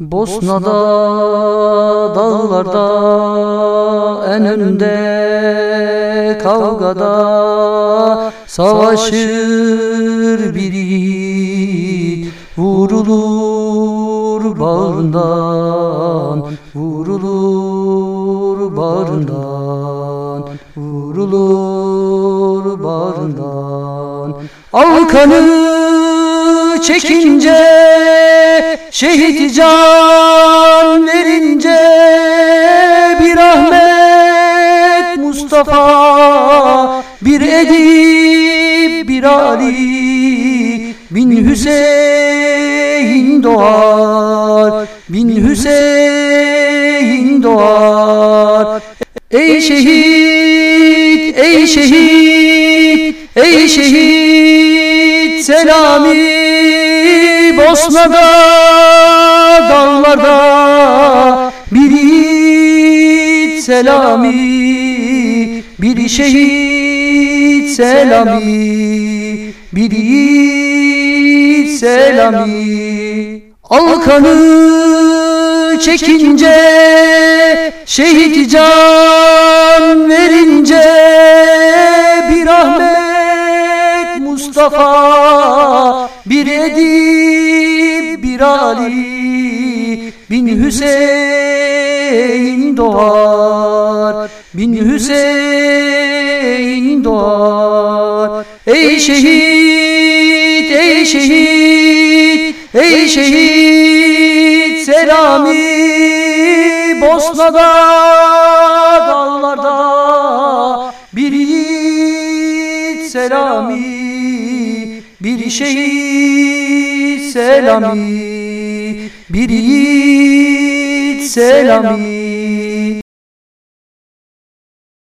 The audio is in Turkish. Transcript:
Bosna'da dağlarda en önde kavgada savaşır biri vurulur bağrından vurulur bağrından vurulur bağrından. Alkanı çekince Şehit can verince Bir Ahmet Mustafa Bir Edip bir Ali Bin Hüseyin doğar Bin Hüseyin doğar. Ey şehit, ey şehit, ey şehit Selami Bosna'da dağlarda bir yiğit selami bir şehit selami bir yiğit selami. Alkanı çekince şehit can verince bir Ahmet Mustafa Ali bin Hüseyin doğar. bin Hüseyin doğar. Ey şehit ey şehit ey şehit. Selami Bosna'da dağlarda. Bir yiğit selami bir şehit selami Bir yiğit selami